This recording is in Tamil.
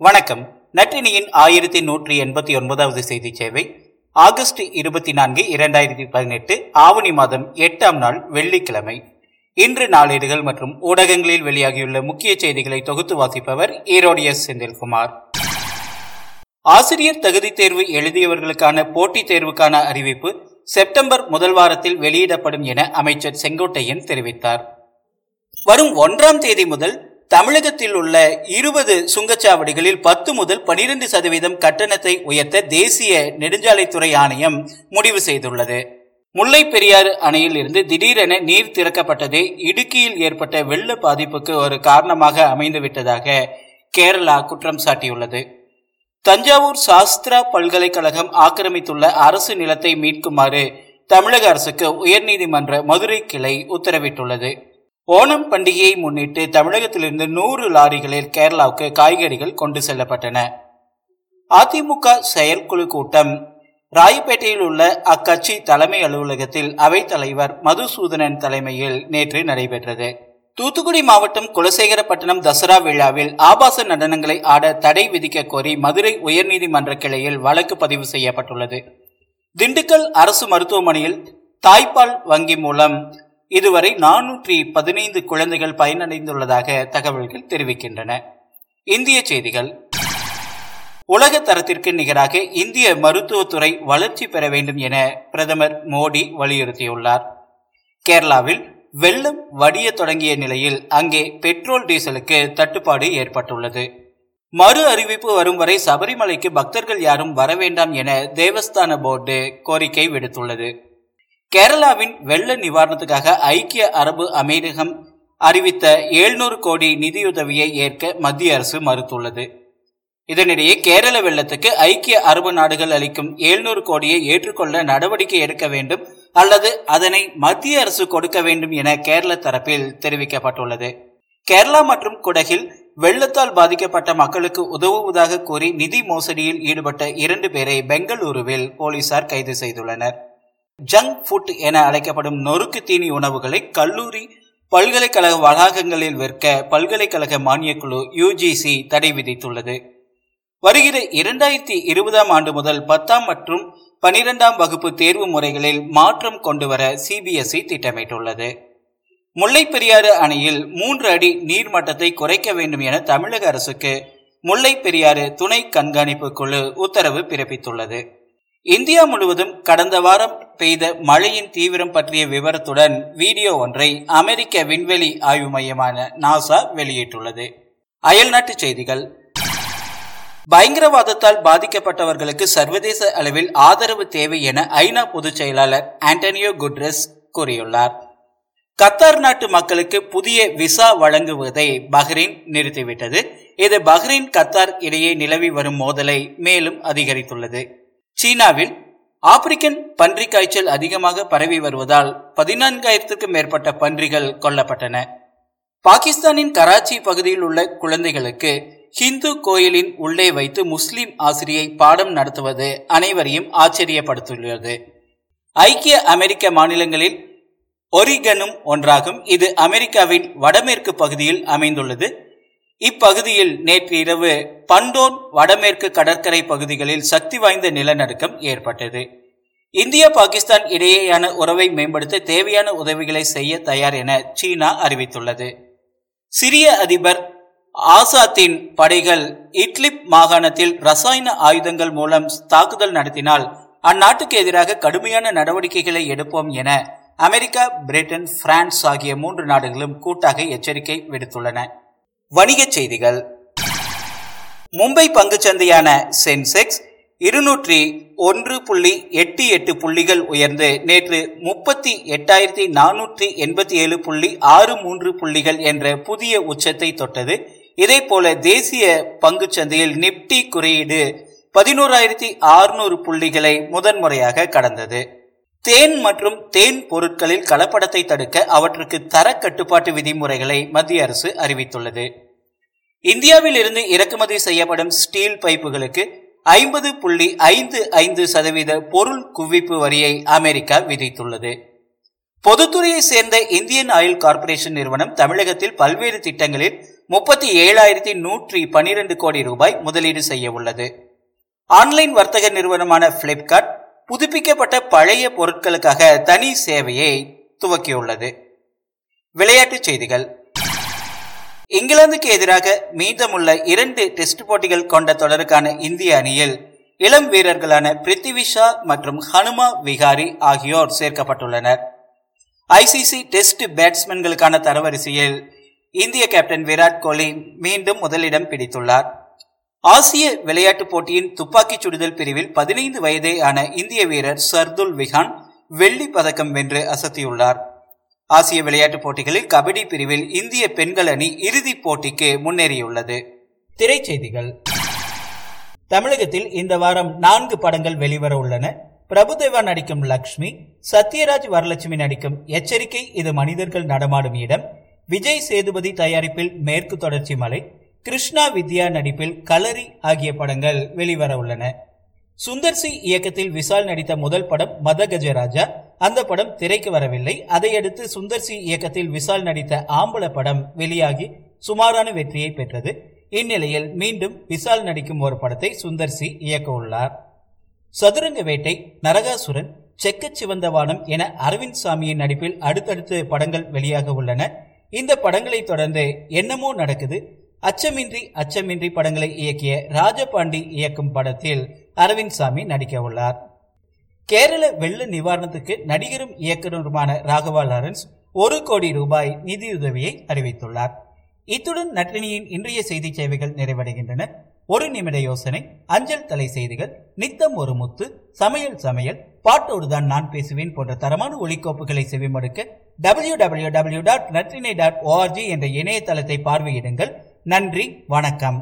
வணக்கம். நற்றினியின் ஆயிரத்தி நூற்றி எண்பத்தி ஒன்பதாவது செய்தி சேவை. ஆகஸ்ட் இருபத்தி நான்கு இரண்டாயிரத்தி பதினெட்டு ஆவணி மாதம் எட்டாம் நாள் வெள்ளிக்கிழமை. இன்று நாளேடுகள் மற்றும் ஊடகங்களில் வெளியாகியுள்ள முக்கிய செய்திகளை தொகுத்து வாசிப்பவர் ஈரோடியஸ் செந்தில்குமார். ஆசிரியர் தகுதி தேர்வு எழுதியவர்களுக்கான போட்டித் தேர்வுக்கான அறிவிப்பு செப்டம்பர் முதல் வாரத்தில் வெளியிடப்படும் என அமைச்சர் செங்கோட்டையன் தெரிவித்தார். வரும் ஒன்றாம் தேதி முதல் தமிழகத்தில் உள்ள இருபது சுங்கச்சாவடிகளில் பத்து முதல் பனிரெண்டு சதவீதம் கட்டணத்தை உயர்த்த தேசிய நெடுஞ்சாலைத்துறை ஆணையம் முடிவு செய்துள்ளது. முல்லை பெரியாறு அணையில் இருந்து திடீரென நீர் திறக்கப்பட்டதே இடுக்கியில் ஏற்பட்ட வெள்ள பாதிப்புக்கு ஒரு காரணமாக அமைந்துவிட்டதாக கேரளா குற்றம் சாட்டியுள்ளது. தஞ்சாவூர் சாஸ்திரா பல்கலைக்கழகம் ஆக்கிரமித்துள்ள அரசு நிலத்தை மீட்குமாறு தமிழக அரசுக்கு உயர்நீதிமன்ற மதுரை கிளை உத்தரவிட்டுள்ளது. ஓணம் பண்டிகையை முன்னிட்டு தமிழகத்திலிருந்து நூறு லாரிகளில் கேரளாவுக்கு காய்கறிகள் கொண்டு செல்லப்பட்டன. அதிமுக செயற்குழு கூட்டம். ராயப்பேட்டையில் உள்ள அக்கட்சி தலைமை அலுவலகத்தில் அவைத்தலைவர் மதுசூதனன் தலைமையில் நேற்று நடைபெற்றது. தூத்துக்குடி மாவட்டம் குலசேகரப்பட்டினம் தசரா விழாவில் ஆபாச நடனங்களை ஆட தடை விதிக்க கோரி மதுரை உயர்நீதிமன்ற கிளையில் வழக்கு பதிவு செய்யப்பட்டுள்ளது. திண்டுக்கல் அரசு மருத்துவமனையில் தாய்ப்பால் வங்கி மூலம் இதுவரை நானூற்றி பதினைந்து குழந்தைகள் பயனடைந்துள்ளதாக தகவல்கள் தெரிவிக்கின்றன. இந்திய செய்திகள். உலக தரத்திற்கு நிகராக இந்திய மருத்துவத்துறை வளர்ச்சி பெற வேண்டும் என பிரதமர் மோடி வலியுறுத்தியுள்ளார். கேரளாவில் வெள்ளம் வடிய தொடங்கிய நிலையில் அங்கே பெட்ரோல் டீசலுக்கு தட்டுப்பாடு ஏற்பட்டுள்ளது. மறு அறிவிப்பு வரும் வரை சபரிமலைக்கு பக்தர்கள் யாரும் வர வேண்டாம் என தேவஸ்தான போர்டு கோரிக்கை விடுத்துள்ளது. கேரளாவின் வெள்ள நிவாரணத்துக்காக ஐக்கிய அரபு அமீரகம் அறிவித்த எழுநூறு கோடி நிதியுதவியை ஏற்க மத்திய அரசு மறுத்துள்ளது. இதனிடையே கேரள வெள்ளத்துக்கு ஐக்கிய அரபு நாடுகள் அளிக்கும் எழுநூறு கோடியை ஏற்றுக்கொள்ள நடவடிக்கை எடுக்க வேண்டும் அல்லது அதனை மத்திய அரசு கொடுக்க வேண்டும் என கேரள தரப்பில் தெரிவிக்கப்பட்டுள்ளது. கேரளா மற்றும் குடகில் வெள்ளத்தால் பாதிக்கப்பட்ட மக்களுக்கு உதவுவதாக கூறி நிதி மோசடியில் ஈடுபட்ட இரண்டு பேரை பெங்களூருவில் போலீசார் கைது செய்துள்ளனர். ஜங்க் ஃபுட் என அழைக்கப்படும் நொறுக்கு தீனி உணவுகளை கல்லூரி பல்கலைக்கழக வளாகங்களில் விற்க பல்கலைக்கழக மானியக்குழு யுஜிசி தடை விதித்துள்ளது. வருகிற இரண்டாயிரத்தி இருபதாம் ஆண்டு முதல் பத்தாம் மற்றும் பனிரெண்டாம் வகுப்பு தேர்வு முறைகளில் மாற்றம் கொண்டுவர சிபிஎஸ்இ திட்டமிட்டுள்ளது. முல்லை பெரியாறு அணையில் மூன்று அடி நீர்மட்டத்தை குறைக்க வேண்டும் என தமிழக அரசுக்கு முல்லை பெரியாறு துணை கண்காணிப்பு குழு உத்தரவு பிறப்பித்துள்ளது. இந்தியா முழுவதும் கடந்த வாரம் பெய்த மழையின் தீவிரம் பற்றிய விவரத்துடன் வீடியோ ஒன்றை அமெரிக்க விண்வெளி ஆய்வு மையமான நாசா வெளியிட்டுள்ளது. அயல்நாட்டு செய்திகள். பயங்கரவாதத்தால் பாதிக்கப்பட்டவர்களுக்கு சர்வதேச அளவில் ஆதரவு தேவை என ஐநா பொதுச் செயலாளர் ஆண்டனியோ குட்ரஸ் கூறியுள்ளார். கத்தார் நாட்டு மக்களுக்கு புதிய விசா வழங்குவதை பஹ்ரைன் நிறுத்திவிட்டது. இது பஹ்ரைன் கத்தார் இடையே நிலவி வரும் மோதலை மேலும் அதிகரித்துள்ளது. சீனாவில் ஆப்பிரிக்கன் பன்றி காய்ச்சல் அதிகமாக பரவி வருவதால் பதினான்காயிரத்துக்கும் மேற்பட்ட பன்றிகள் கொல்லப்பட்டன. பாகிஸ்தானின் கராச்சி பகுதியில் உள்ள குழந்தைகளுக்கு ஹிந்து கோயிலின் உள்ளே வைத்து முஸ்லிம் ஆசிரியை பாடம் நடத்துவது அனைவரையும் ஆச்சரியப்படுத்தியுள்ளது ஐக்கிய அமெரிக்க மாநிலங்களில் ஒரிகனும் ஒன்றாகும். இது அமெரிக்காவின் வடமேற்கு பகுதியில் அமைந்துள்ளது. இப்பகுதியில் நேற்று இரவு பண்டோன் வடமேற்கு கடற்கரை பகுதிகளில் சக்தி வாய்ந்த நிலநடுக்கம் ஏற்பட்டது. இந்தியா பாகிஸ்தான் இடையேயான உறவை மேம்படுத்த தேவையான உதவிகளை செய்ய தயார் என சீனா அறிவித்துள்ளது. சிரிய அதிபர் ஆசாத்தின் படைகள் இட்லிப் மாகாணத்தில் ரசாயன ஆயுதங்கள் மூலம் தாக்குதல் நடத்தினால் அந்நாட்டுக்கு எதிராக கடுமையான நடவடிக்கைகளை எடுப்போம் என அமெரிக்கா பிரிட்டன் பிரான்ஸ் ஆகிய மூன்று நாடுகளும் கூட்டாக எச்சரிக்கை விடுத்துள்ளன. வணிகச் செய்திகள். மும்பை சந்தையான சென்செக்ஸ் இருநூற்றி ஒன்று புள்ளி எட்டு எட்டு புள்ளிகள் உயர்ந்து நேற்று முப்பத்தி எட்டாயிரத்தி நானூற்றி எண்பத்தி ஏழு புள்ளி ஆறு மூன்று புள்ளிகள் என்ற புதிய உச்சத்தை தொட்டது. இதே போல தேசிய சந்தையில் நிப்டி குறியீடு பதினோராயிரத்தி ஆறுநூறு புள்ளிகளை முதன்முறையாக கடந்தது. தேன் மற்றும் தேன் பொருட்களில் கலப்படத்தை தடுக்க அவற்றுக்கு தர கட்டுப்பாட்டு விதிமுறைகளை மத்திய அரசு அறிவித்துள்ளது. இந்தியாவில் இருந்து இறக்குமதி செய்யப்படும் ஸ்டீல் பைப்புகளுக்கு ஐம்பது புள்ளி ஐந்து ஐந்து சதவீத பொருள் குவிப்பு வரியை அமெரிக்கா விதித்துள்ளது. பொதுத்துறையை சேர்ந்த இந்தியன் ஆயில் கார்ப்பரேஷன் நிறுவனம் தமிழகத்தில் பல்வேறு திட்டங்களில் முப்பத்தி ஏழாயிரத்தி நூற்றி பனிரெண்டு கோடி ரூபாய் முதலீடு செய்ய உள்ளது ஆன்லைன் வர்த்தக நிறுவனமான பிளிப்கார்ட் புதுப்பிக்கப்பட்ட பழைய பொருட்களுக்காக தனி சேவையை துவக்கியுள்ளது. விளையாட்டுச் செய்திகள். இங்கிலாந்துக்கு எதிராக மீதமுள்ள இரண்டு டெஸ்ட் போட்டிகள் கொண்ட தொடருக்கான இந்திய அணியில் இளம் வீரர்களான பிரித்திவிஷா மற்றும் ஹனுமா விகாரி ஆகியோர் சேர்க்கப்பட்டுள்ளனர். ஐசிசி டெஸ்ட் பேட்ஸ்மேன்களுக்கான தரவரிசையில் இந்திய கேப்டன் விராட் கோலி மீண்டும் முதலிடம் பிடித்துள்ளார். ஆசிய விளையாட்டுப் போட்டியின் துப்பாக்கிச் சுடுதல் பிரிவில் பதினைந்து வயதே ஆன இந்திய வீரர் சர்துல் விஹான் வெள்ளி பதக்கம் வென்று அசத்தியுள்ளார். ஆசிய விளையாட்டுப் போட்டிகளில் கபடி பிரிவில் இந்திய பெண்கள் அணி இறுதிப் போட்டிக்கு முன்னேறியுள்ளது. திரைச்செய்திகள் தமிழகத்தில் இந்த வாரம் நான்கு படங்கள் வெளிவர உள்ளன. பிரபுதேவா நடிக்கும் லக்ஷ்மி சத்யராஜ் வரலட்சுமி நடிக்கும் எச்சரிக்கை இது மனிதர்கள் நடமாடும் இடம். விஜய் சேதுபதி தயாரிப்பில் மேற்கு தொடர்ச்சி மலை. கிருஷ்ணா வித்யா நடிப்பில் கலரி ஆகிய படங்கள் வெளிவர உள்ளன. சுந்தர்சி இயக்கத்தில் விசால் நடித்த முதல் படம் மத கஜராஜா அந்த படம் திரைக்கு வரவில்லை. அதையடுத்து சுந்தர்சி இயக்கத்தில் விசால் நடித்த ஆம்பள படம் வெளியாகி சுமாரான வெற்றியை பெற்றது. இந்நிலையில் மீண்டும் விசால் நடிக்கும் ஒரு படத்தை சுந்தர்சி இயக்க உள்ளார். சதுரங்க வேட்டை நரகாசுரன் செக்க சிவந்த வானம் என அரவிந்த் சாமியின் நடிப்பில் அடுத்தடுத்து படங்கள் வெளியாக உள்ளன. இந்த படங்களை தொடர்ந்து என்னமோ நடக்குது. அச்சமின்றி அச்சமின்றி படங்களை இயக்கிய ராஜபாண்டி இயக்கும் படத்தில் அரவிந்த் சாமி நடிக்க உள்ளார். கேரள வெள்ள நிவாரணத்துக்கு நடிகரும் இயக்குநருமான ராகவா லாரன்ஸ் ஒரு கோடி ரூபாய் நிதியுதவியை அறிவித்துள்ளார். இத்துடன் நட்டினியின் இன்றைய செய்தி சேவைகள் நிறைவடைகின்றன. ஒரு நிமிட யோசனை அஞ்சல் தலை செய்திகள் நித்தம் ஒரு முத்து சமையல் சமையல் பாட்டோடுதான் நான் பேசுவேன் போன்ற தரமான ஒளிக்கோப்புகளை செவிமடுக்க W W W dot Natrinai dot O R G என்ற இணையதளத்தை பார்வையிடுங்கள். நன்றி வணக்கம்.